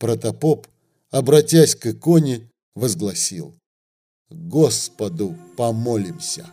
Протопоп, обратясь к иконе, возгласил «Господу помолимся».